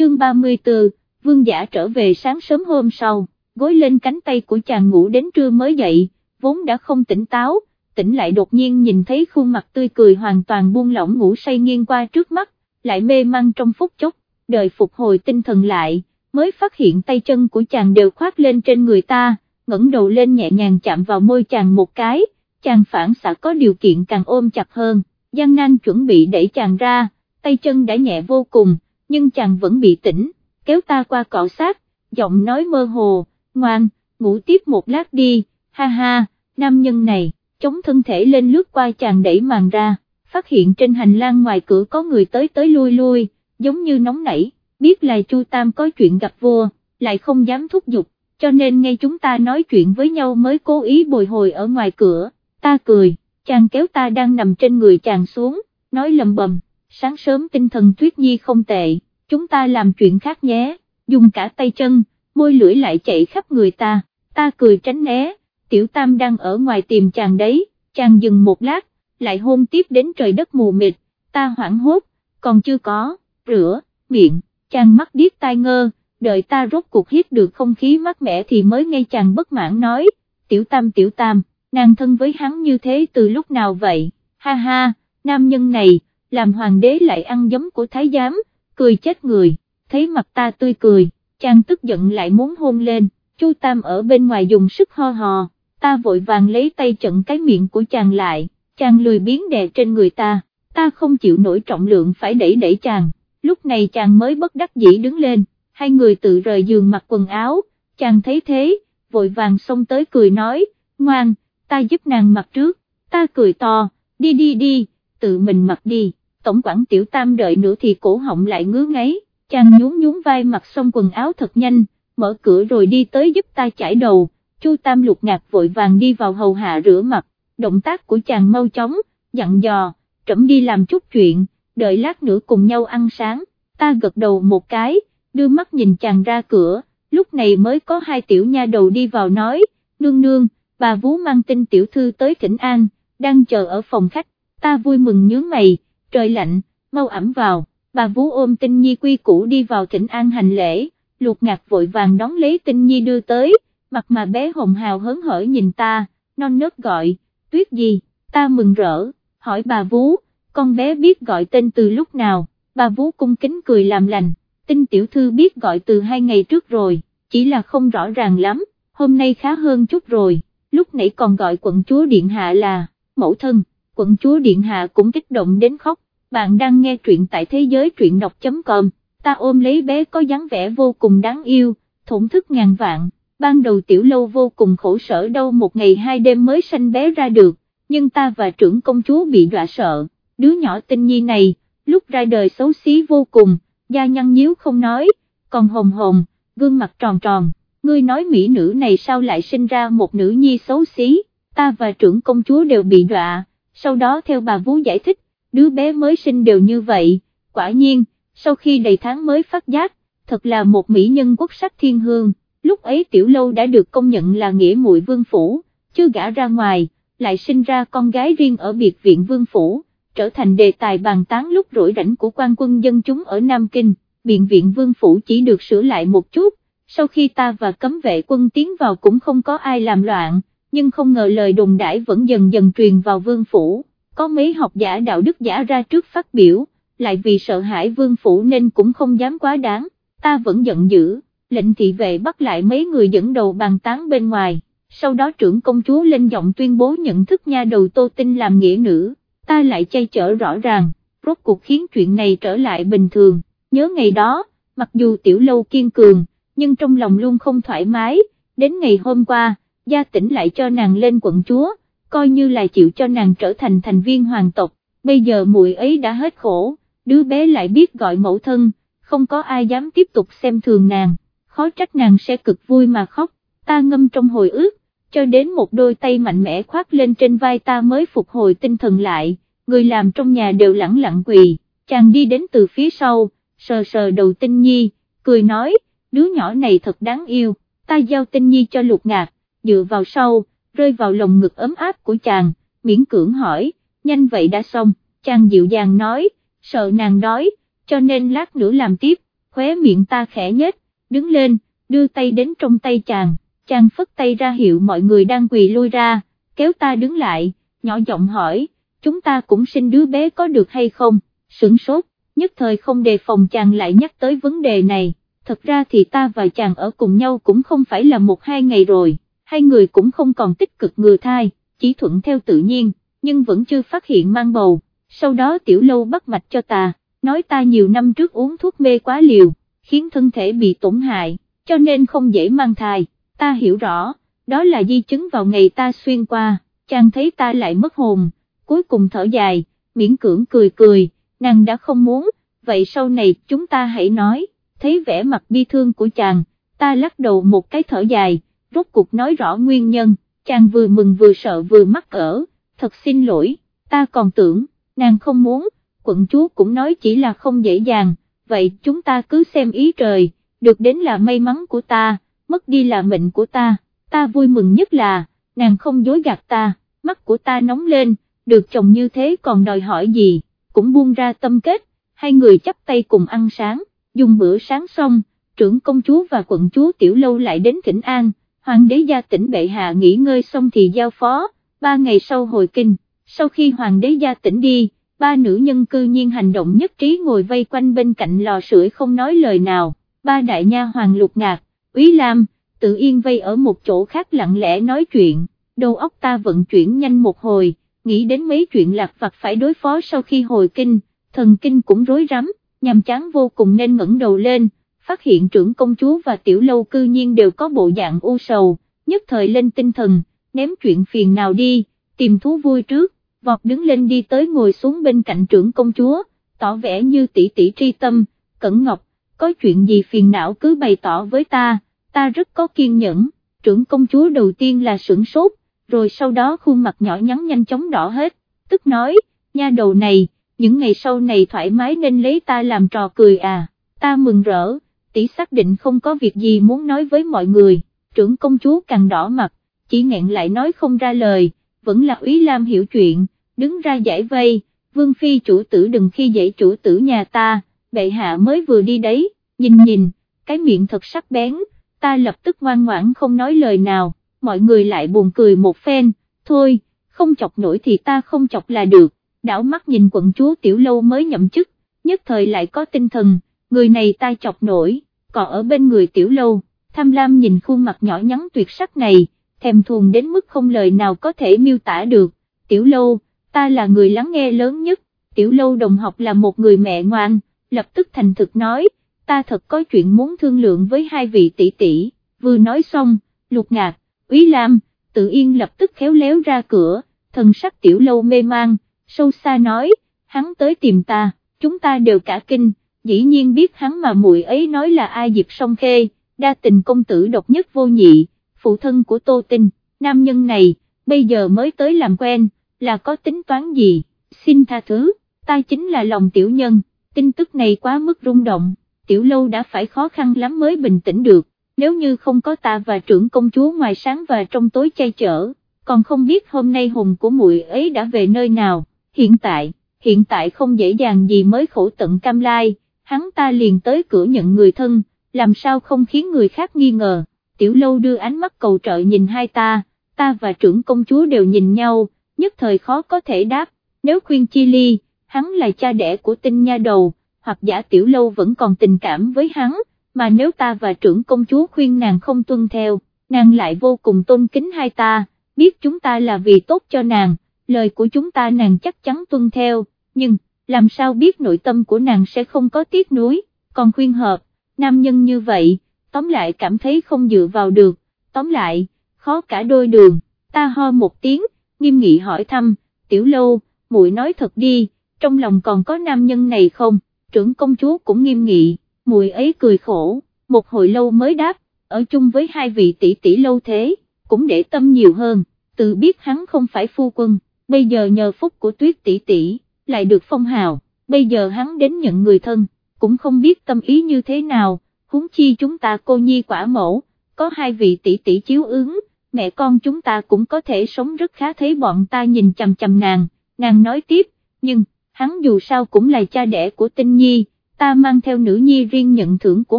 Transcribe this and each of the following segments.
chương 34, vương giả trở về sáng sớm hôm sau, gối lên cánh tay của chàng ngủ đến trưa mới dậy, vốn đã không tỉnh táo, tỉnh lại đột nhiên nhìn thấy khuôn mặt tươi cười hoàn toàn buông lỏng ngủ say nghiêng qua trước mắt, lại mê măng trong phút chốc, đợi phục hồi tinh thần lại, mới phát hiện tay chân của chàng đều khoác lên trên người ta, ngẩng đầu lên nhẹ nhàng chạm vào môi chàng một cái, chàng phản xạ có điều kiện càng ôm chặt hơn, Giang Nan chuẩn bị đẩy chàng ra, tay chân đã nhẹ vô cùng, nhưng chàng vẫn bị tỉnh, kéo ta qua cọ sát, giọng nói mơ hồ, ngoan, ngủ tiếp một lát đi, ha ha, nam nhân này, chống thân thể lên lướt qua chàng đẩy màn ra, phát hiện trên hành lang ngoài cửa có người tới tới lui lui, giống như nóng nảy, biết là Chu Tam có chuyện gặp vua, lại không dám thúc giục, cho nên ngay chúng ta nói chuyện với nhau mới cố ý bồi hồi ở ngoài cửa, ta cười, chàng kéo ta đang nằm trên người chàng xuống, nói lầm bầm, sáng sớm tinh thần Tuyết Nhi không tệ, chúng ta làm chuyện khác nhé, dùng cả tay chân, môi lưỡi lại chạy khắp người ta, ta cười tránh né, tiểu tam đang ở ngoài tìm chàng đấy, chàng dừng một lát, lại hôn tiếp đến trời đất mù mịt, ta hoảng hốt, còn chưa có, rửa, miệng, chàng mắt điếc tai ngơ, đợi ta rốt cuộc hít được không khí mát mẻ thì mới nghe chàng bất mãn nói, tiểu tam tiểu tam, nàng thân với hắn như thế từ lúc nào vậy, ha ha, nam nhân này, làm hoàng đế lại ăn giấm của thái giám, cười chết người, thấy mặt ta tươi cười, chàng tức giận lại muốn hôn lên, chu tam ở bên ngoài dùng sức ho hò, ta vội vàng lấy tay chận cái miệng của chàng lại, chàng lười biến đè trên người ta, ta không chịu nổi trọng lượng phải đẩy đẩy chàng, lúc này chàng mới bất đắc dĩ đứng lên, hai người tự rời giường mặc quần áo, chàng thấy thế, vội vàng xông tới cười nói, ngoan, ta giúp nàng mặc trước, ta cười to, đi đi đi, tự mình mặc đi, tổng quản tiểu tam đợi nữa thì cổ họng lại ngứa ngáy, chàng nhún nhún vai mặc xong quần áo thật nhanh, mở cửa rồi đi tới giúp ta chải đầu, chu tam lục ngạc vội vàng đi vào hầu hạ rửa mặt, động tác của chàng mau chóng, dặn dò, trẫm đi làm chút chuyện, đợi lát nữa cùng nhau ăn sáng, ta gật đầu một cái, đưa mắt nhìn chàng ra cửa, lúc này mới có hai tiểu nha đầu đi vào nói, nương nương, bà Vú mang tin tiểu thư tới thỉnh an, đang chờ ở phòng khách, ta vui mừng nhướng mày, trời lạnh, mau ẩm vào, bà Vú ôm tinh nhi quy củ đi vào thỉnh an hành lễ, lục ngạc vội vàng đón lấy tinh nhi đưa tới, mặt mà bé hồng hào hớn hở nhìn ta, non nớt gọi, tuyết gì, ta mừng rỡ, hỏi bà Vú, con bé biết gọi tên từ lúc nào, bà Vú cung kính cười làm lành, tinh tiểu thư biết gọi từ hai ngày trước rồi, chỉ là không rõ ràng lắm, hôm nay khá hơn chút rồi, lúc nãy còn gọi quận chúa Điện Hạ là, mẫu thân, quận chúa Điện Hạ cũng kích động đến khóc, bạn đang nghe truyện tại thế giới truyện đọc.com, ta ôm lấy bé có dáng vẻ vô cùng đáng yêu, thổn thức ngàn vạn, ban đầu tiểu lâu vô cùng khổ sở đâu một ngày hai đêm mới sanh bé ra được, nhưng ta và trưởng công chúa bị đọa sợ, đứa nhỏ tinh nhi này, lúc ra đời xấu xí vô cùng, da nhăn nhíu không nói, còn hồng hồng, gương mặt tròn tròn, ngươi nói mỹ nữ này sao lại sinh ra một nữ nhi xấu xí, ta và trưởng công chúa đều bị đọa, sau đó theo bà Vú giải thích, đứa bé mới sinh đều như vậy, quả nhiên, sau khi đầy tháng mới phát giác, thật là một mỹ nhân quốc sắc thiên hương, lúc ấy tiểu lâu đã được công nhận là nghĩa muội vương phủ, chưa gả ra ngoài, lại sinh ra con gái riêng ở biệt viện vương phủ, trở thành đề tài bàn tán lúc rỗi rảnh của quan quân dân chúng ở Nam Kinh, biện viện vương phủ chỉ được sửa lại một chút, sau khi ta và cấm vệ quân tiến vào cũng không có ai làm loạn, nhưng không ngờ lời đồn đãi vẫn dần dần truyền vào vương phủ, có mấy học giả đạo đức giả ra trước phát biểu, lại vì sợ hãi vương phủ nên cũng không dám quá đáng, ta vẫn giận dữ, lệnh thị vệ bắt lại mấy người dẫn đầu bàn tán bên ngoài, sau đó trưởng công chúa lên giọng tuyên bố nhận thức nha đầu tô tinh làm nghĩa nữ, ta lại chay chở rõ ràng, rốt cuộc khiến chuyện này trở lại bình thường, nhớ ngày đó, mặc dù tiểu lâu kiên cường, nhưng trong lòng luôn không thoải mái, đến ngày hôm qua, gia tỉnh lại cho nàng lên quận chúa, coi như là chịu cho nàng trở thành thành viên hoàng tộc, bây giờ muội ấy đã hết khổ, đứa bé lại biết gọi mẫu thân, không có ai dám tiếp tục xem thường nàng, khó trách nàng sẽ cực vui mà khóc, ta ngâm trong hồi ức, cho đến một đôi tay mạnh mẽ khoác lên trên vai ta mới phục hồi tinh thần lại, người làm trong nhà đều lẳng lặng quỳ, chàng đi đến từ phía sau, sờ sờ đầu tinh nhi, cười nói, đứa nhỏ này thật đáng yêu, ta giao tinh nhi cho lục ngạc, dựa vào sau, rơi vào lồng ngực ấm áp của chàng, miễn cưỡng hỏi, nhanh vậy đã xong, chàng dịu dàng nói, sợ nàng đói, cho nên lát nữa làm tiếp, khóe miệng ta khẽ nhếch, đứng lên, đưa tay đến trong tay chàng, chàng phất tay ra hiệu mọi người đang quỳ lui ra, kéo ta đứng lại, nhỏ giọng hỏi, chúng ta cũng sinh đứa bé có được hay không, sửng sốt, nhất thời không đề phòng chàng lại nhắc tới vấn đề này, thật ra thì ta và chàng ở cùng nhau cũng không phải là một hai ngày rồi, hai người cũng không còn tích cực ngừa thai, chỉ thuận theo tự nhiên, nhưng vẫn chưa phát hiện mang bầu, sau đó tiểu lâu bắt mạch cho ta, nói ta nhiều năm trước uống thuốc mê quá liều, khiến thân thể bị tổn hại, cho nên không dễ mang thai, ta hiểu rõ, đó là di chứng vào ngày ta xuyên qua, chàng thấy ta lại mất hồn, cuối cùng thở dài, miễn cưỡng cười cười, nàng đã không muốn, vậy sau này chúng ta hãy nói, thấy vẻ mặt bi thương của chàng, ta lắc đầu một cái thở dài, rốt cuộc nói rõ nguyên nhân, chàng vừa mừng vừa sợ vừa mắc ở, thật xin lỗi, ta còn tưởng, nàng không muốn, quận chúa cũng nói chỉ là không dễ dàng, vậy chúng ta cứ xem ý trời, được đến là may mắn của ta, mất đi là mệnh của ta, ta vui mừng nhất là, nàng không dối gạt ta, mắt của ta nóng lên, được chồng như thế còn đòi hỏi gì, cũng buông ra tâm kết, hai người chắp tay cùng ăn sáng, dùng bữa sáng xong, trưởng công chúa và quận chúa tiểu lâu lại đến thỉnh an, hoàng đế gia tỉnh bệ hạ nghỉ ngơi xong thì giao phó, ba ngày sau hồi kinh, sau khi hoàng đế gia tỉnh đi, ba nữ nhân cư nhiên hành động nhất trí ngồi vây quanh bên cạnh lò sưởi không nói lời nào, ba đại nha hoàng lục ngạc, úy lam, tự yên vây ở một chỗ khác lặng lẽ nói chuyện, đầu óc ta vận chuyển nhanh một hồi, nghĩ đến mấy chuyện lạc vặt phải đối phó sau khi hồi kinh, thần kinh cũng rối rắm, nhằm chán vô cùng nên ngẩng đầu lên, phát hiện trưởng công chúa và tiểu lâu cư nhiên đều có bộ dạng u sầu, nhất thời lên tinh thần, ném chuyện phiền nào đi, tìm thú vui trước, vọt đứng lên đi tới ngồi xuống bên cạnh trưởng công chúa, tỏ vẻ như tỷ tỷ tri tâm, cẩn ngọc, có chuyện gì phiền não cứ bày tỏ với ta, ta rất có kiên nhẫn, trưởng công chúa đầu tiên là sửng sốt, rồi sau đó khuôn mặt nhỏ nhắn nhanh chóng đỏ hết, tức nói, nha đầu này, những ngày sau này thoải mái nên lấy ta làm trò cười à, ta mừng rỡ, tỷ xác định không có việc gì muốn nói với mọi người, trưởng công chúa càng đỏ mặt, chỉ nghẹn lại nói không ra lời, vẫn là Úy Lam hiểu chuyện, đứng ra giải vây, vương phi chủ tử đừng khi dễ chủ tử nhà ta, bệ hạ mới vừa đi đấy, nhìn nhìn, cái miệng thật sắc bén, ta lập tức ngoan ngoãn không nói lời nào, mọi người lại buồn cười một phen, thôi, không chọc nổi thì ta không chọc là được, đảo mắt nhìn quận chúa tiểu lâu mới nhậm chức, nhất thời lại có tinh thần, người này ta chọc nổi, còn ở bên người tiểu lâu, tham lam nhìn khuôn mặt nhỏ nhắn tuyệt sắc này, thèm thuồng đến mức không lời nào có thể miêu tả được, tiểu lâu, ta là người lắng nghe lớn nhất, tiểu lâu đồng học là một người mẹ ngoan, lập tức thành thực nói, ta thật có chuyện muốn thương lượng với hai vị tỷ tỷ, vừa nói xong, lục ngạc, úy lam, tự yên lập tức khéo léo ra cửa, thần sắc tiểu lâu mê mang, sâu xa nói, hắn tới tìm ta, chúng ta đều cả kinh, dĩ nhiên biết hắn mà muội ấy nói là ai dịp song khê, đa tình công tử độc nhất vô nhị, phụ thân của Tô Tinh, nam nhân này, bây giờ mới tới làm quen, là có tính toán gì, xin tha thứ, ta chính là lòng tiểu nhân, tin tức này quá mức rung động, tiểu lâu đã phải khó khăn lắm mới bình tĩnh được, nếu như không có ta và trưởng công chúa ngoài sáng và trong tối chay chở, còn không biết hôm nay hùng của muội ấy đã về nơi nào, hiện tại, hiện tại không dễ dàng gì mới khổ tận cam lai, hắn ta liền tới cửa nhận người thân, làm sao không khiến người khác nghi ngờ, tiểu lâu đưa ánh mắt cầu trợ nhìn hai ta, ta và trưởng công chúa đều nhìn nhau, nhất thời khó có thể đáp, nếu khuyên chi ly, hắn là cha đẻ của tinh nha đầu, hoặc giả tiểu lâu vẫn còn tình cảm với hắn, mà nếu ta và trưởng công chúa khuyên nàng không tuân theo, nàng lại vô cùng tôn kính hai ta, biết chúng ta là vì tốt cho nàng, lời của chúng ta nàng chắc chắn tuân theo, nhưng, làm sao biết nội tâm của nàng sẽ không có tiếc nuối, còn khuyên hợp, nam nhân như vậy, tóm lại cảm thấy không dựa vào được, tóm lại, khó cả đôi đường, ta ho một tiếng, nghiêm nghị hỏi thăm, tiểu lâu, muội nói thật đi, trong lòng còn có nam nhân này không, trưởng công chúa cũng nghiêm nghị, muội ấy cười khổ, một hồi lâu mới đáp, ở chung với hai vị tỷ tỷ lâu thế, cũng để tâm nhiều hơn, tự biết hắn không phải phu quân, bây giờ nhờ phúc của tuyết tỷ tỷ, lại được phong hào, bây giờ hắn đến nhận người thân, cũng không biết tâm ý như thế nào, huống chi chúng ta cô nhi quả mẫu, có hai vị tỷ tỷ chiếu ứng, mẹ con chúng ta cũng có thể sống rất khá thấy bọn ta nhìn chằm chằm nàng, nàng nói tiếp, nhưng, hắn dù sao cũng là cha đẻ của tinh nhi, ta mang theo nữ nhi riêng nhận thưởng của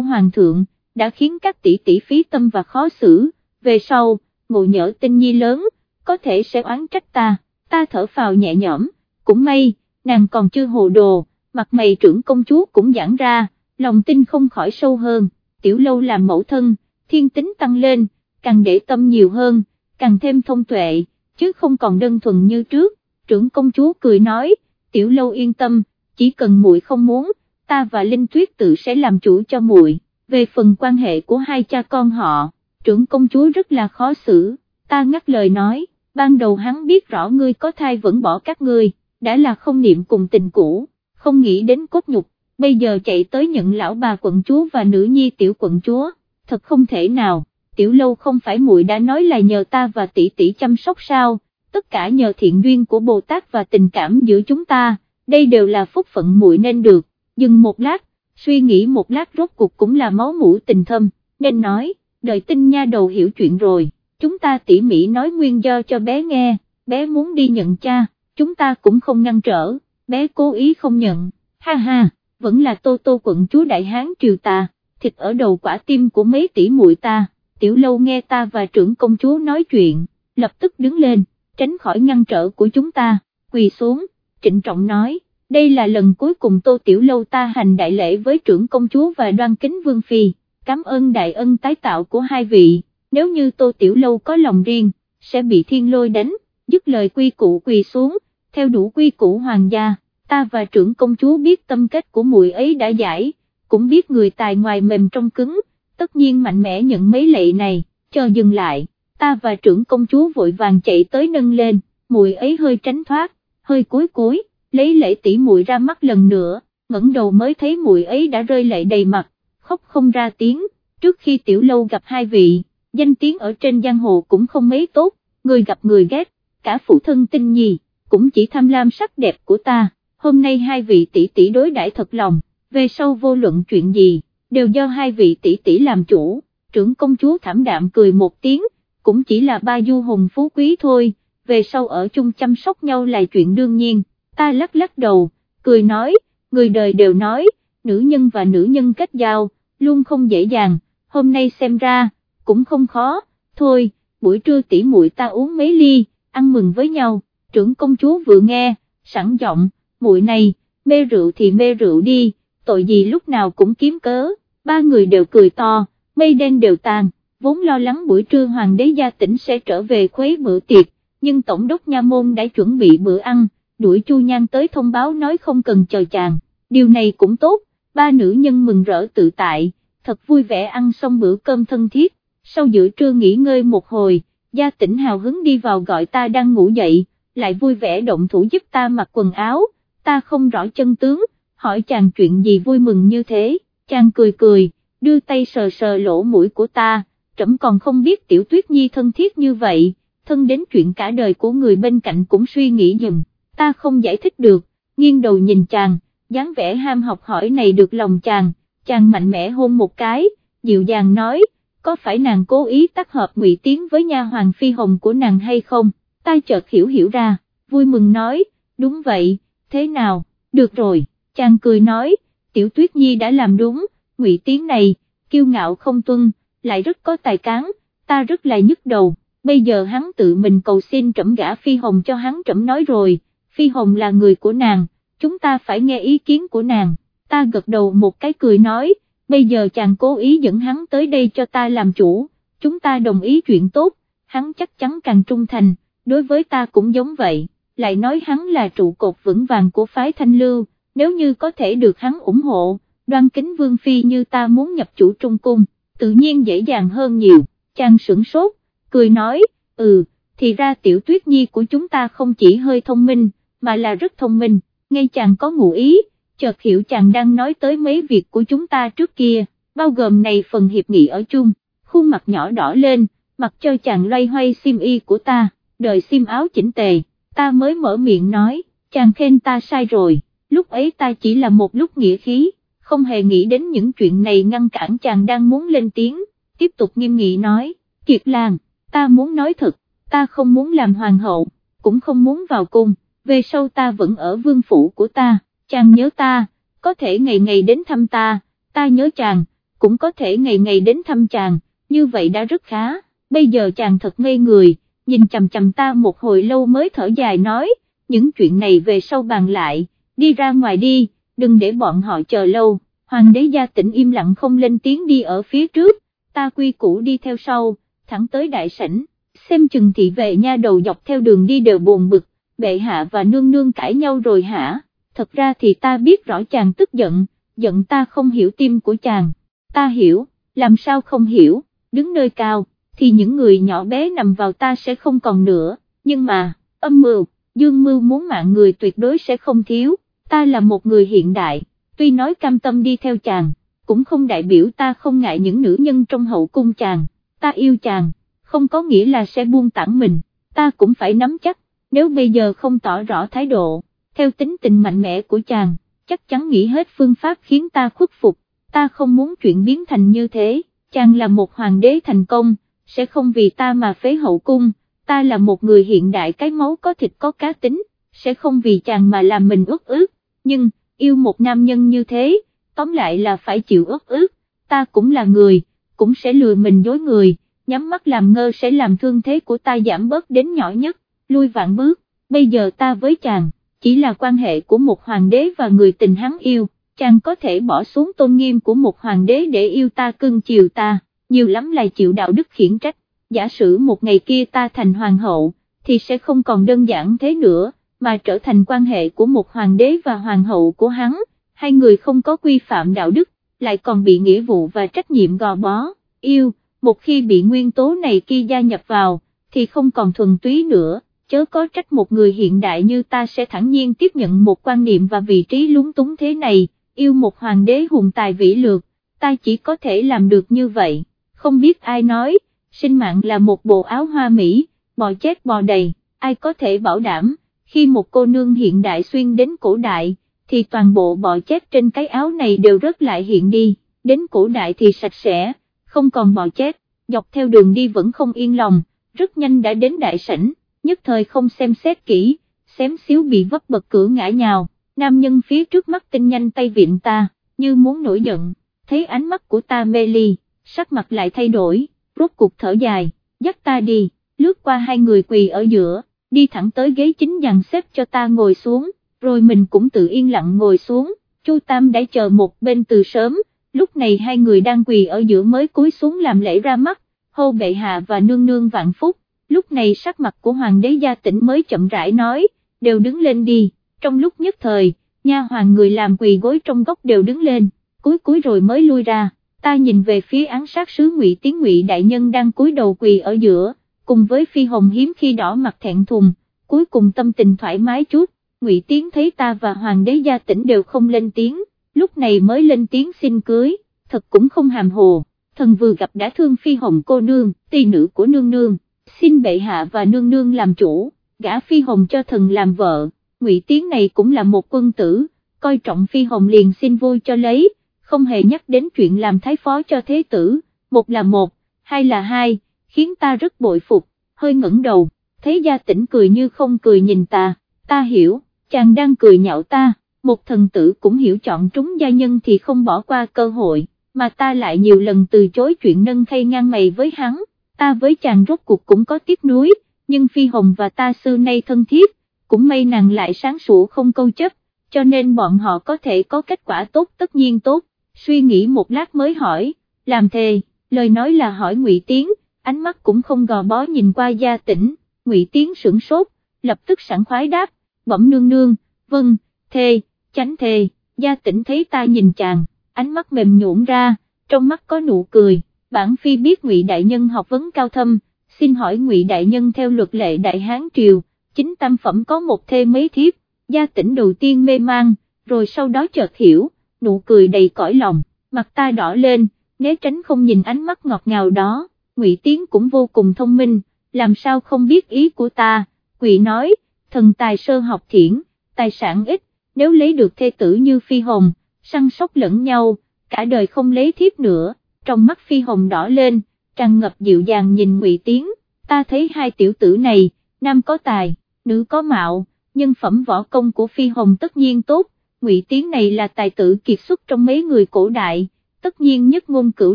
hoàng thượng, đã khiến các tỷ tỷ phí tâm và khó xử, về sau, ngộ nhỡ tinh nhi lớn, có thể sẽ oán trách ta, ta thở phào nhẹ nhõm, cũng may, nàng còn chưa hồ đồ, mặt mày trưởng công chúa cũng giãn ra, lòng tin không khỏi sâu hơn, tiểu lâu làm mẫu thân, thiên tính tăng lên, càng để tâm nhiều hơn, càng thêm thông tuệ, chứ không còn đơn thuần như trước, trưởng công chúa cười nói, tiểu lâu yên tâm, chỉ cần muội không muốn, ta và Linh Tuyết tự sẽ làm chủ cho muội. về phần quan hệ của hai cha con họ, trưởng công chúa rất là khó xử, ta ngắt lời nói, ban đầu hắn biết rõ ngươi có thai vẫn bỏ các ngươi, đã là không niệm cùng tình cũ, không nghĩ đến cốt nhục, bây giờ chạy tới nhận lão bà quận chúa và nữ nhi tiểu quận chúa, thật không thể nào, tiểu lâu không phải muội đã nói là nhờ ta và tỷ tỷ chăm sóc sao, tất cả nhờ thiện duyên của Bồ Tát và tình cảm giữa chúng ta, đây đều là phúc phận muội nên được, dừng một lát, suy nghĩ một lát rốt cuộc cũng là máu mũ tình thâm, nên nói, đợi tinh nha đầu hiểu chuyện rồi, chúng ta tỉ mỉ nói nguyên do cho bé nghe, bé muốn đi nhận cha, chúng ta cũng không ngăn trở, bé cố ý không nhận, ha ha, vẫn là tô tô quận chúa đại hán triều ta, thịt ở đầu quả tim của mấy tỷ muội ta, tiểu lâu nghe ta và trưởng công chúa nói chuyện, lập tức đứng lên, tránh khỏi ngăn trở của chúng ta, quỳ xuống, trịnh trọng nói, đây là lần cuối cùng tô tiểu lâu ta hành đại lễ với trưởng công chúa và đoan kính vương phi, cảm ơn đại ân tái tạo của hai vị, nếu như tô tiểu lâu có lòng riêng, sẽ bị thiên lôi đánh, dứt lời quy cụ quỳ xuống, theo đủ quy củ hoàng gia, ta và trưởng công chúa biết tâm kết của muội ấy đã giải, cũng biết người tài ngoài mềm trong cứng, tất nhiên mạnh mẽ nhận mấy lệ này, cho dừng lại, ta và trưởng công chúa vội vàng chạy tới nâng lên, muội ấy hơi tránh thoát, hơi cúi cúi, lấy lệ tỷ muội ra mắt lần nữa, ngẩng đầu mới thấy muội ấy đã rơi lệ đầy mặt, khóc không ra tiếng, trước khi tiểu lâu gặp hai vị, danh tiếng ở trên giang hồ cũng không mấy tốt, người gặp người ghét, cả phụ thân tinh nhì cũng chỉ tham lam sắc đẹp của ta, hôm nay hai vị tỷ tỷ đối đãi thật lòng, về sau vô luận chuyện gì, đều do hai vị tỷ tỷ làm chủ, trưởng công chúa thảm đạm cười một tiếng, cũng chỉ là ba du hùng phú quý thôi, về sau ở chung chăm sóc nhau là chuyện đương nhiên, ta lắc lắc đầu, cười nói, người đời đều nói, nữ nhân và nữ nhân kết giao, luôn không dễ dàng, hôm nay xem ra, cũng không khó, thôi, buổi trưa tỉ muội ta uống mấy ly, ăn mừng với nhau, trưởng công chúa vừa nghe, sẵn giọng, muội này, mê rượu thì mê rượu đi, tội gì lúc nào cũng kiếm cớ, ba người đều cười to, mây đen đều tàn, vốn lo lắng buổi trưa hoàng đế gia tỉnh sẽ trở về khuấy bữa tiệc, nhưng tổng đốc nha môn đã chuẩn bị bữa ăn, đuổi Chu Nhan tới thông báo nói không cần chờ chàng, điều này cũng tốt, ba nữ nhân mừng rỡ tự tại, thật vui vẻ ăn xong bữa cơm thân thiết, sau giữa trưa nghỉ ngơi một hồi, gia tỉnh hào hứng đi vào gọi ta đang ngủ dậy, lại vui vẻ động thủ giúp ta mặc quần áo, ta không rõ chân tướng, hỏi chàng chuyện gì vui mừng như thế, chàng cười cười, đưa tay sờ sờ lỗ mũi của ta, trẫm còn không biết tiểu tuyết nhi thân thiết như vậy, thân đến chuyện cả đời của người bên cạnh cũng suy nghĩ dùm ta không giải thích được, nghiêng đầu nhìn chàng, dáng vẻ ham học hỏi này được lòng chàng, chàng mạnh mẽ hôn một cái, dịu dàng nói, có phải nàng cố ý tác hợp ngụy tiến với nha hoàng phi hồng của nàng hay không, ta chợt hiểu hiểu ra, vui mừng nói, đúng vậy, thế nào, được rồi, chàng cười nói, tiểu tuyết nhi đã làm đúng, ngụy tiến này, kiêu ngạo không tuân, lại rất có tài cán, ta rất là nhức đầu, bây giờ hắn tự mình cầu xin trẫm gả phi hồng cho hắn trẫm nói rồi, Phi Hồng là người của nàng, chúng ta phải nghe ý kiến của nàng, ta gật đầu một cái cười nói, bây giờ chàng cố ý dẫn hắn tới đây cho ta làm chủ, chúng ta đồng ý chuyện tốt, hắn chắc chắn càng trung thành, đối với ta cũng giống vậy, lại nói hắn là trụ cột vững vàng của phái thanh lưu, nếu như có thể được hắn ủng hộ, đoan kính vương phi như ta muốn nhập chủ trung cung, tự nhiên dễ dàng hơn nhiều, chàng sửng sốt, cười nói, ừ, thì ra tiểu tuyết nhi của chúng ta không chỉ hơi thông minh, mà là rất thông minh, ngay chàng có ngụ ý, chợt hiểu chàng đang nói tới mấy việc của chúng ta trước kia, bao gồm này phần hiệp nghị ở chung, khuôn mặt nhỏ đỏ lên, mặc cho chàng loay hoay sim y của ta, đời xiêm áo chỉnh tề, ta mới mở miệng nói, chàng khen ta sai rồi, lúc ấy ta chỉ là một lúc nghĩa khí, không hề nghĩ đến những chuyện này ngăn cản chàng đang muốn lên tiếng, tiếp tục nghiêm nghị nói, Kiệt làng, ta muốn nói thật, ta không muốn làm hoàng hậu, cũng không muốn vào cung, về sau ta vẫn ở vương phủ của ta, chàng nhớ ta, có thể ngày ngày đến thăm ta, ta nhớ chàng, cũng có thể ngày ngày đến thăm chàng, như vậy đã rất khá, bây giờ chàng thật ngây người, nhìn chầm chầm ta một hồi lâu mới thở dài nói, những chuyện này về sau bàn lại, đi ra ngoài đi, đừng để bọn họ chờ lâu, hoàng đế gia tỉnh im lặng không lên tiếng đi ở phía trước, ta quy củ đi theo sau, thẳng tới đại sảnh, xem chừng thị vệ nha đầu dọc theo đường đi đều buồn bực, bệ hạ và nương nương cãi nhau rồi hả, thật ra thì ta biết rõ chàng tức giận, giận ta không hiểu tim của chàng, ta hiểu, làm sao không hiểu, đứng nơi cao, thì những người nhỏ bé nằm vào ta sẽ không còn nữa, nhưng mà, âm mưu, dương mưu muốn mạng người tuyệt đối sẽ không thiếu, ta là một người hiện đại, tuy nói cam tâm đi theo chàng, cũng không đại biểu ta không ngại những nữ nhân trong hậu cung chàng, ta yêu chàng, không có nghĩa là sẽ buông tảng mình, ta cũng phải nắm chắc, nếu bây giờ không tỏ rõ thái độ, theo tính tình mạnh mẽ của chàng, chắc chắn nghĩ hết phương pháp khiến ta khuất phục, ta không muốn chuyện biến thành như thế, chàng là một hoàng đế thành công, sẽ không vì ta mà phế hậu cung, ta là một người hiện đại cái máu có thịt có cá tính, sẽ không vì chàng mà làm mình ước ước, nhưng, yêu một nam nhân như thế, tóm lại là phải chịu ước ước, ta cũng là người, cũng sẽ lừa mình dối người, nhắm mắt làm ngơ sẽ làm thương thế của ta giảm bớt đến nhỏ nhất, lui vạn bước, bây giờ ta với chàng, chỉ là quan hệ của một hoàng đế và người tình hắn yêu, chàng có thể bỏ xuống tôn nghiêm của một hoàng đế để yêu ta cưng chiều ta, nhiều lắm là chịu đạo đức khiển trách, giả sử một ngày kia ta thành hoàng hậu, thì sẽ không còn đơn giản thế nữa, mà trở thành quan hệ của một hoàng đế và hoàng hậu của hắn, hai người không có quy phạm đạo đức, lại còn bị nghĩa vụ và trách nhiệm gò bó, yêu, một khi bị nguyên tố này kia gia nhập vào, thì không còn thuần túy nữa, chớ có trách một người hiện đại như ta sẽ thẳng nhiên tiếp nhận một quan niệm và vị trí lúng túng thế này, yêu một hoàng đế hùng tài vĩ lược, ta chỉ có thể làm được như vậy, không biết ai nói, sinh mạng là một bộ áo hoa mỹ, bò chết bò đầy, ai có thể bảo đảm, khi một cô nương hiện đại xuyên đến cổ đại, thì toàn bộ bọ chết trên cái áo này đều rớt lại hiện đi, đến cổ đại thì sạch sẽ, không còn bọ chết, dọc theo đường đi vẫn không yên lòng, rất nhanh đã đến đại sảnh, nhất thời không xem xét kỹ, xém xíu bị vấp bật cửa ngã nhào, nam nhân phía trước mắt tinh nhanh tay viện ta, như muốn nổi giận, thấy ánh mắt của ta mê ly, sắc mặt lại thay đổi, rốt cuộc thở dài, dắt ta đi, lướt qua hai người quỳ ở giữa, đi thẳng tới ghế chính dàn xếp cho ta ngồi xuống, rồi mình cũng tự yên lặng ngồi xuống, Chu Tam đã chờ một bên từ sớm, lúc này hai người đang quỳ ở giữa mới cúi xuống làm lễ ra mắt, hô bệ hạ và nương nương vạn phúc, lúc này sắc mặt của hoàng đế gia tỉnh mới chậm rãi nói, đều đứng lên đi, trong lúc nhất thời, nha hoàng người làm quỳ gối trong góc đều đứng lên, cúi cúi rồi mới lui ra, ta nhìn về phía án sát sứ ngụy Tiến ngụy đại nhân đang cúi đầu quỳ ở giữa, cùng với phi hồng hiếm khi đỏ mặt thẹn thùng, cuối cùng tâm tình thoải mái chút, ngụy Tiến thấy ta và hoàng đế gia tỉnh đều không lên tiếng, lúc này mới lên tiếng xin cưới, thật cũng không hàm hồ, thần vừa gặp đã thương phi hồng cô nương, tỷ nữ của nương nương, xin bệ hạ và nương nương làm chủ, gả phi hồng cho thần làm vợ, ngụy Tiến này cũng là một quân tử, coi trọng phi hồng liền xin vui cho lấy, không hề nhắc đến chuyện làm thái phó cho thế tử, một là một, hai là hai, khiến ta rất bội phục, hơi ngẩng đầu, thấy gia tỉnh cười như không cười nhìn ta, ta hiểu, chàng đang cười nhạo ta, một thần tử cũng hiểu chọn trúng gia nhân thì không bỏ qua cơ hội, mà ta lại nhiều lần từ chối chuyện nâng khay ngang mày với hắn, ta với chàng rốt cuộc cũng có tiếc nuối, nhưng Phi Hồng và ta xưa nay thân thiết, cũng may nàng lại sáng sủa không câu chấp, cho nên bọn họ có thể có kết quả tốt tất nhiên tốt, suy nghĩ một lát mới hỏi, làm thề, lời nói là hỏi ngụy Tiến, ánh mắt cũng không gò bó nhìn qua gia tỉnh, ngụy Tiến sửng sốt, lập tức sẵn khoái đáp, bẩm nương nương, vâng, thề, tránh thề, gia tỉnh thấy ta nhìn chàng, ánh mắt mềm nhũn ra, trong mắt có nụ cười, bản phi biết ngụy đại nhân học vấn cao thâm, xin hỏi ngụy đại nhân theo luật lệ đại hán triều, chính tam phẩm có một thê mấy thiếp, gia tỉnh đầu tiên mê mang, rồi sau đó chợt hiểu, nụ cười đầy cõi lòng, mặt ta đỏ lên, né tránh không nhìn ánh mắt ngọt ngào đó, ngụy Tiến cũng vô cùng thông minh, làm sao không biết ý của ta, quỷ nói, thần tài sơ học thiển, tài sản ít, nếu lấy được thê tử như phi hồng, săn sóc lẫn nhau, cả đời không lấy thiếp nữa, trong mắt phi hồng đỏ lên, tràn ngập dịu dàng nhìn ngụy Tiến, ta thấy hai tiểu tử này, nam có tài, nữ có mạo, nhân phẩm võ công của phi hồng tất nhiên tốt, Ngụy Tiến này là tài tử kiệt xuất trong mấy người cổ đại, tất nhiên nhất ngôn cửu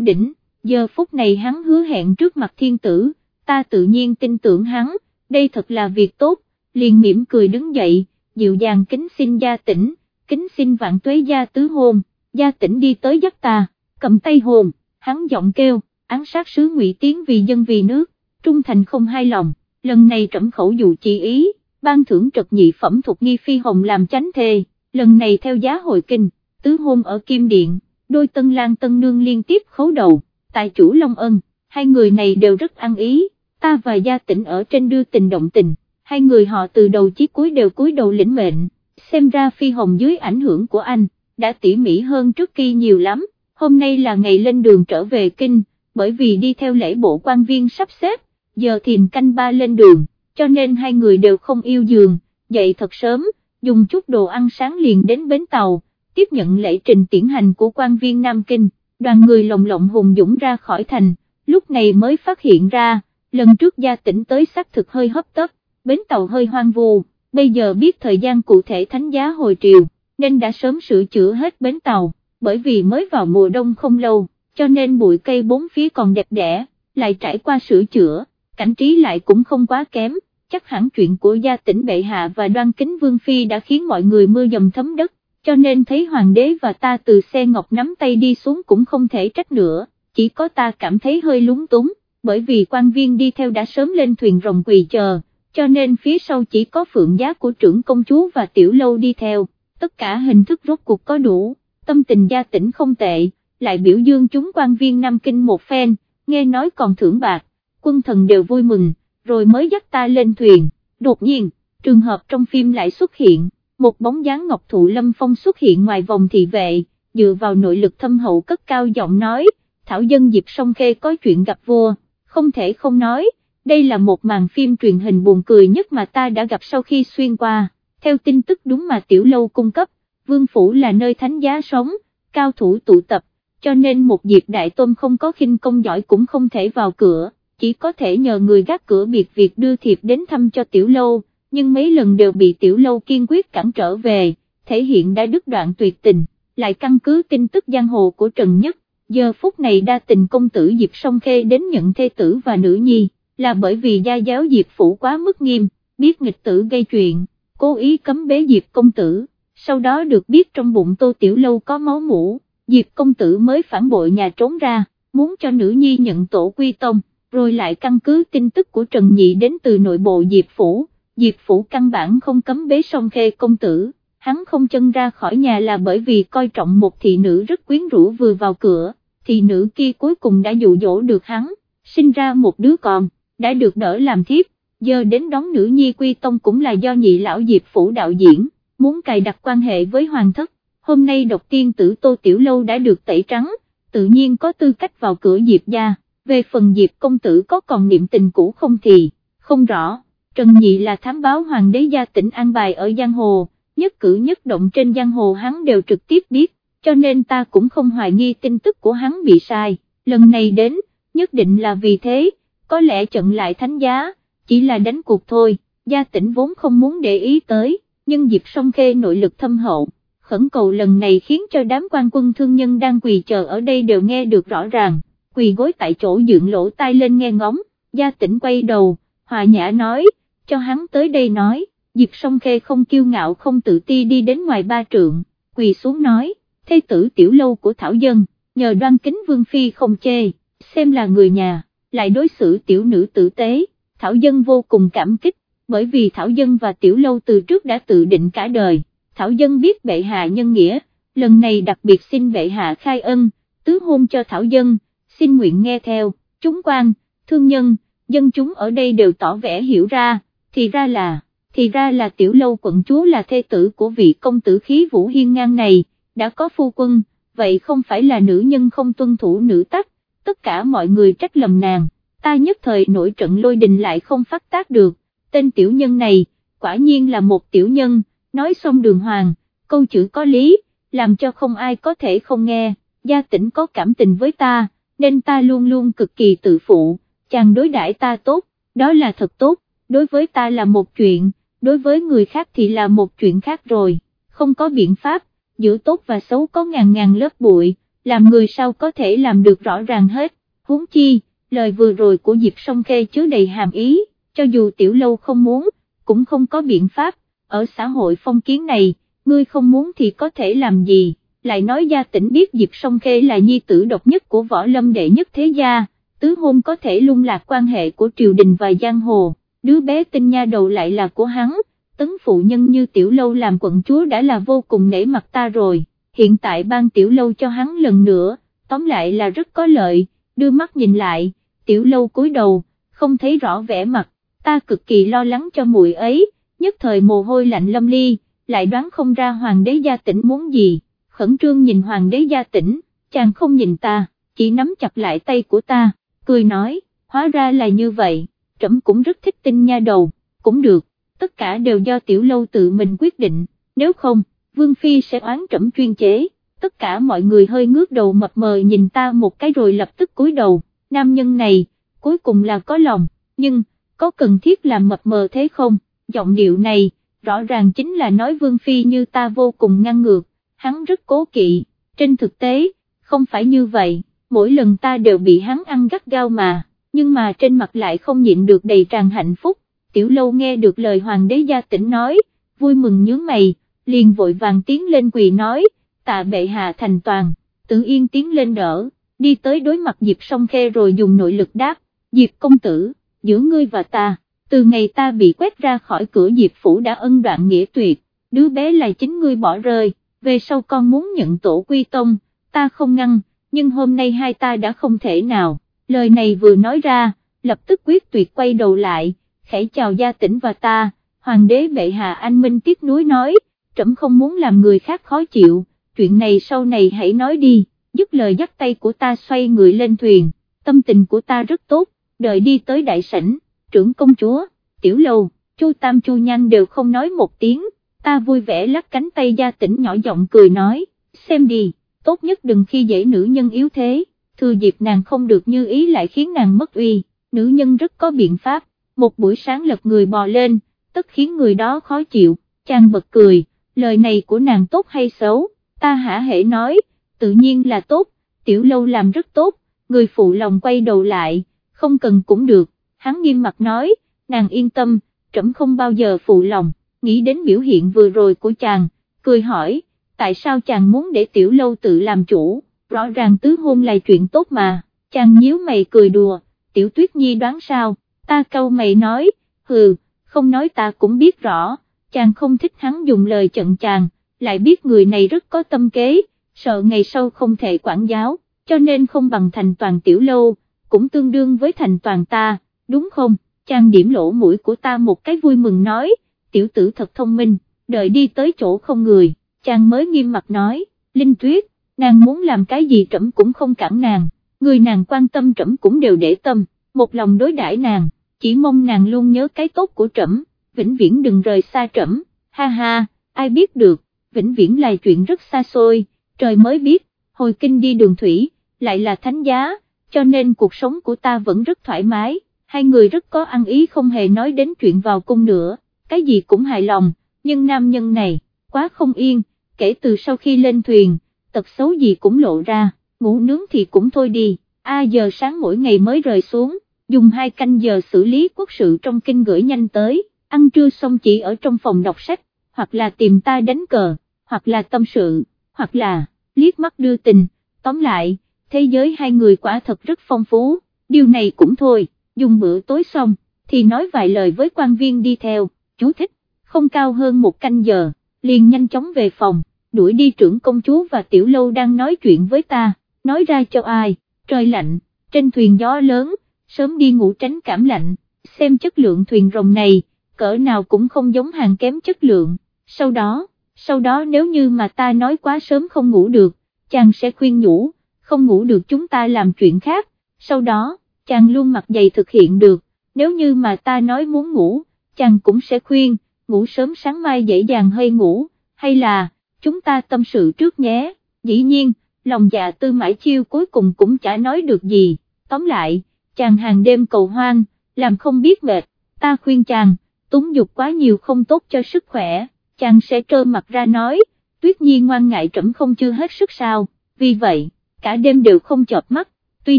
đỉnh, giờ phút này hắn hứa hẹn trước mặt thiên tử, ta tự nhiên tin tưởng hắn, đây thật là việc tốt, liền mỉm cười đứng dậy, dịu dàng kính xin gia tỉnh, kính xin vạn tuế gia tứ hôn, gia tỉnh đi tới dắt ta, cầm tay hồn, hắn giọng kêu, án sát sứ ngụy Tiến vì dân vì nước, trung thành không hai lòng, lần này trẫm khẩu dụ chỉ ý, ban thưởng trật nhị phẩm thuộc nghi phi hồng làm chánh thề, lần này theo giá hội kinh, tứ hôn ở Kim Điện, đôi tân lang tân nương liên tiếp khấu đầu, tại chủ Long Ân, hai người này đều rất ăn ý, ta và gia tỉnh ở trên đưa tình động tình, hai người họ từ đầu chí cuối đều cúi đầu lĩnh mệnh, xem ra phi hồng dưới ảnh hưởng của anh, đã tỉ mỉ hơn trước kia nhiều lắm, hôm nay là ngày lên đường trở về kinh, bởi vì đi theo lễ bộ quan viên sắp xếp, giờ thìn canh ba lên đường, cho nên hai người đều không yêu giường, dậy thật sớm, dùng chút đồ ăn sáng liền đến bến tàu, tiếp nhận lễ trình tiễn hành của quan viên Nam Kinh, đoàn người lồng lộng hùng dũng ra khỏi thành, lúc này mới phát hiện ra, lần trước gia tỉnh tới xác thực hơi hấp tấp, bến tàu hơi hoang vu, bây giờ biết thời gian cụ thể thánh giá hồi triều, nên đã sớm sửa chữa hết bến tàu, bởi vì mới vào mùa đông không lâu, cho nên bụi cây bốn phía còn đẹp đẽ, lại trải qua sửa chữa, cảnh trí lại cũng không quá kém, chắc hẳn chuyện của gia tỉnh bệ hạ và đoan kính vương phi đã khiến mọi người mưa dầm thấm đất, cho nên thấy hoàng đế và ta từ xe ngọc nắm tay đi xuống cũng không thể trách nữa, chỉ có ta cảm thấy hơi lúng túng, bởi vì quan viên đi theo đã sớm lên thuyền rồng quỳ chờ, cho nên phía sau chỉ có phượng giá của trưởng công chúa và tiểu lâu đi theo, tất cả hình thức rốt cuộc có đủ, tâm tình gia tỉnh không tệ, lại biểu dương chúng quan viên Nam Kinh một phen, nghe nói còn thưởng bạc, quân thần đều vui mừng, rồi mới dắt ta lên thuyền, đột nhiên, trường hợp trong phim lại xuất hiện, một bóng dáng Ngọc Thụ Lâm Phong xuất hiện ngoài vòng thị vệ, dựa vào nội lực thâm hậu cất cao giọng nói, Thảo dân dịp sông khê có chuyện gặp vua, không thể không nói, đây là một màn phim truyền hình buồn cười nhất mà ta đã gặp sau khi xuyên qua, theo tin tức đúng mà Tiểu Lâu cung cấp, Vương Phủ là nơi thánh giá sống, cao thủ tụ tập, cho nên một dịp đại tôn không có khinh công giỏi cũng không thể vào cửa, chỉ có thể nhờ người gác cửa biệt việc đưa thiệp đến thăm cho Tiểu Lâu, nhưng mấy lần đều bị Tiểu Lâu kiên quyết cản trở về, thể hiện đã đứt đoạn tuyệt tình, lại căn cứ tin tức giang hồ của Trần Nhất, giờ phút này đa tình công tử Diệp Song Khê đến nhận thê tử và nữ nhi, là bởi vì gia giáo Diệp Phủ quá mức nghiêm, biết nghịch tử gây chuyện, cố ý cấm bế Diệp công tử, sau đó được biết trong bụng Tô Tiểu Lâu có máu mũ, Diệp công tử mới phản bội nhà trốn ra, muốn cho nữ nhi nhận tổ quy tông, rồi lại căn cứ tin tức của Trần Nhị đến từ nội bộ Diệp Phủ, Diệp Phủ căn bản không cấm bế song khê công tử, hắn không chân ra khỏi nhà là bởi vì coi trọng một thị nữ rất quyến rũ vừa vào cửa, thị nữ kia cuối cùng đã dụ dỗ được hắn, sinh ra một đứa con, đã được đỡ làm thiếp, giờ đến đón nữ nhi quy tông cũng là do nhị lão Diệp Phủ đạo diễn, muốn cài đặt quan hệ với hoàng thất, hôm nay độc tiên tử Tô Tiểu Lâu đã được tẩy trắng, tự nhiên có tư cách vào cửa Diệp gia, về phần Diệp công tử có còn niệm tình cũ không thì, không rõ, Trần Nhị là thám báo hoàng đế gia tỉnh An Bài ở Giang Hồ, nhất cử nhất động trên Giang Hồ hắn đều trực tiếp biết, cho nên ta cũng không hoài nghi tin tức của hắn bị sai, lần này đến, nhất định là vì thế, có lẽ trận lại thánh giá, chỉ là đánh cuộc thôi, gia tỉnh vốn không muốn để ý tới, nhưng Diệp Song Khê nội lực thâm hậu khẩn cầu lần này khiến cho đám quan quân thương nhân đang quỳ chờ ở đây đều nghe được rõ ràng, quỳ gối tại chỗ dựng lỗ tai lên nghe ngóng, gia tỉnh quay đầu, hòa nhã nói, cho hắn tới đây nói, diệt song khê không kiêu ngạo không tự ti đi đến ngoài ba trượng, quỳ xuống nói, thê tử tiểu lâu của Thảo Dân, nhờ đoan kính vương phi không chê, xem là người nhà, lại đối xử tiểu nữ tử tế, Thảo Dân vô cùng cảm kích, bởi vì Thảo Dân và tiểu lâu từ trước đã tự định cả đời. Thảo Dân biết bệ hạ nhân nghĩa, lần này đặc biệt xin bệ hạ khai ân, tứ hôn cho Thảo Dân, xin nguyện nghe theo, chúng quan, thương nhân, dân chúng ở đây đều tỏ vẻ hiểu ra, thì ra là, thì ra là tiểu lâu quận chúa là thê tử của vị công tử khí vũ hiên ngang này, đã có phu quân, vậy không phải là nữ nhân không tuân thủ nữ tắc, tất cả mọi người trách lầm nàng, ta nhất thời nổi trận lôi đình lại không phát tác được, tên tiểu nhân này, quả nhiên là một tiểu nhân, nói xong đường hoàng, câu chữ có lý, làm cho không ai có thể không nghe, gia tỉnh có cảm tình với ta, nên ta luôn luôn cực kỳ tự phụ, chàng đối đãi ta tốt, đó là thật tốt, đối với ta là một chuyện, đối với người khác thì là một chuyện khác rồi, không có biện pháp, giữa tốt và xấu có ngàn ngàn lớp bụi, làm người sao có thể làm được rõ ràng hết, huống chi, lời vừa rồi của Diệp Song Khê chứa đầy hàm ý, cho dù tiểu lâu không muốn, cũng không có biện pháp, ở xã hội phong kiến này, ngươi không muốn thì có thể làm gì, lại nói gia tỉnh biết Diệp Song Khê là nhi tử độc nhất của võ lâm đệ nhất thế gia, tứ hôn có thể lung lạc quan hệ của triều đình và giang hồ, đứa bé tinh nha đầu lại là của hắn, tấn phụ nhân như tiểu lâu làm quận chúa đã là vô cùng nể mặt ta rồi, hiện tại ban tiểu lâu cho hắn lần nữa, tóm lại là rất có lợi, đưa mắt nhìn lại, tiểu lâu cúi đầu, không thấy rõ vẻ mặt, ta cực kỳ lo lắng cho muội ấy, nhất thời mồ hôi lạnh lâm ly, lại đoán không ra hoàng đế gia tỉnh muốn gì, khẩn trương nhìn hoàng đế gia tỉnh, chàng không nhìn ta, chỉ nắm chặt lại tay của ta, cười nói, hóa ra là như vậy, trẫm cũng rất thích tinh nha đầu, cũng được, tất cả đều do tiểu lâu tự mình quyết định, nếu không, Vương Phi sẽ oán trẫm chuyên chế, tất cả mọi người hơi ngước đầu mập mờ nhìn ta một cái rồi lập tức cúi đầu, nam nhân này, cuối cùng là có lòng, nhưng, có cần thiết làm mập mờ thế không, giọng điệu này, rõ ràng chính là nói Vương Phi như ta vô cùng ngăn ngược, hắn rất cố kỵ, trên thực tế, không phải như vậy, mỗi lần ta đều bị hắn ăn gắt gao mà, nhưng mà trên mặt lại không nhịn được đầy tràn hạnh phúc, tiểu lâu nghe được lời hoàng đế gia tỉnh nói, vui mừng nhướng mày, liền vội vàng tiến lên quỳ nói, tạ bệ hạ thành toàn, tự yên tiến lên đỡ, đi tới đối mặt Diệp song khe rồi dùng nội lực đáp, Diệp công tử, giữa ngươi và ta, từ ngày ta bị quét ra khỏi cửa Diệp phủ đã ân đoạn nghĩa tuyệt, đứa bé là chính ngươi bỏ rơi, về sau con muốn nhận tổ quy tông, ta không ngăn, nhưng hôm nay hai ta đã không thể nào, lời này vừa nói ra, lập tức quyết tuyệt quay đầu lại, khẽ chào gia tỉnh và ta, hoàng đế bệ hạ anh minh tiếc núi nói, trẫm không muốn làm người khác khó chịu, chuyện này sau này hãy nói đi, dứt lời dắt tay của ta xoay người lên thuyền, tâm tình của ta rất tốt, đợi đi tới đại sảnh, trưởng công chúa, tiểu lâu, chu tam chu nhanh đều không nói một tiếng, ta vui vẻ lắc cánh tay gia tỉnh nhỏ giọng cười nói, xem đi, tốt nhất đừng khi dễ nữ nhân yếu thế, thừa dịp nàng không được như ý lại khiến nàng mất uy, nữ nhân rất có biện pháp, một buổi sáng lật người bò lên, tất khiến người đó khó chịu, chàng bật cười, lời này của nàng tốt hay xấu, ta hả hệ nói, tự nhiên là tốt, tiểu lâu làm rất tốt, người phụ lòng quay đầu lại, không cần cũng được, hắn nghiêm mặt nói, nàng yên tâm, trẫm không bao giờ phụ lòng, nghĩ đến biểu hiện vừa rồi của chàng, cười hỏi, tại sao chàng muốn để tiểu lâu tự làm chủ, rõ ràng tứ hôn là chuyện tốt mà, chàng nhíu mày cười đùa, tiểu tuyết nhi đoán sao, ta câu mày nói, hừ, không nói ta cũng biết rõ, chàng không thích hắn dùng lời chận chàng, lại biết người này rất có tâm kế, sợ ngày sau không thể quản giáo, cho nên không bằng thành toàn tiểu lâu, cũng tương đương với thành toàn ta, đúng không, chàng điểm lỗ mũi của ta một cái vui mừng nói, tiểu tử thật thông minh, đợi đi tới chỗ không người, chàng mới nghiêm mặt nói, Linh Tuyết, nàng muốn làm cái gì trẫm cũng không cản nàng, người nàng quan tâm trẫm cũng đều để tâm, một lòng đối đãi nàng, chỉ mong nàng luôn nhớ cái tốt của trẫm, vĩnh viễn đừng rời xa trẫm, ha ha, ai biết được, vĩnh viễn là chuyện rất xa xôi, trời mới biết, hồi kinh đi đường thủy, lại là thánh giá, cho nên cuộc sống của ta vẫn rất thoải mái, hai người rất có ăn ý không hề nói đến chuyện vào cung nữa, cái gì cũng hài lòng, nhưng nam nhân này, quá không yên, kể từ sau khi lên thuyền, tật xấu gì cũng lộ ra, ngủ nướng thì cũng thôi đi, a giờ sáng mỗi ngày mới rời xuống, dùng hai canh giờ xử lý quốc sự trong kinh gửi nhanh tới, ăn trưa xong chỉ ở trong phòng đọc sách, hoặc là tìm ta đánh cờ, hoặc là tâm sự, hoặc là, liếc mắt đưa tình, tóm lại, thế giới hai người quả thật rất phong phú, điều này cũng thôi, dùng bữa tối xong, thì nói vài lời với quan viên đi theo, chú thích, không cao hơn một canh giờ, liền nhanh chóng về phòng, đuổi đi trưởng công chúa và tiểu lâu đang nói chuyện với ta, nói ra cho ai, trời lạnh, trên thuyền gió lớn, sớm đi ngủ tránh cảm lạnh, xem chất lượng thuyền rồng này, cỡ nào cũng không giống hàng kém chất lượng, sau đó, sau đó nếu như mà ta nói quá sớm không ngủ được, chàng sẽ khuyên nhủ, không ngủ được chúng ta làm chuyện khác, sau đó, chàng luôn mặc dày thực hiện được, nếu như mà ta nói muốn ngủ, chàng cũng sẽ khuyên, ngủ sớm sáng mai dễ dàng hơi ngủ, hay là, chúng ta tâm sự trước nhé, dĩ nhiên, lòng dạ tư mãi chiêu cuối cùng cũng chả nói được gì, tóm lại, chàng hàng đêm cầu hoang, làm không biết mệt, ta khuyên chàng, túng dục quá nhiều không tốt cho sức khỏe, chàng sẽ trơ mặt ra nói, tuyết nhi ngoan ngại trẫm không chưa hết sức sao, vì vậy, cả đêm đều không chợp mắt, tuy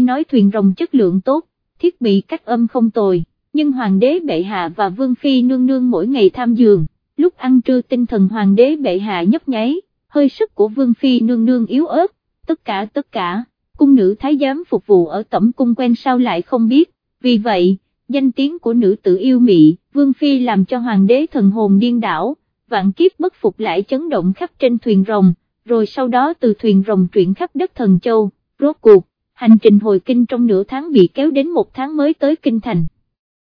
nói thuyền rồng chất lượng tốt, thiết bị cách âm không tồi, nhưng hoàng đế bệ hạ và vương phi nương nương mỗi ngày tham giường, lúc ăn trưa tinh thần hoàng đế bệ hạ nhấp nháy, hơi sức của vương phi nương nương yếu ớt, tất cả tất cả, cung nữ thái giám phục vụ ở tẩm cung quen sao lại không biết, vì vậy, danh tiếng của nữ tử yêu mị, vương phi làm cho hoàng đế thần hồn điên đảo, vạn kiếp bất phục lại chấn động khắp trên thuyền rồng, rồi sau đó từ thuyền rồng chuyển khắp đất thần châu, rốt cuộc, hành trình hồi kinh trong nửa tháng bị kéo đến một tháng mới tới kinh thành.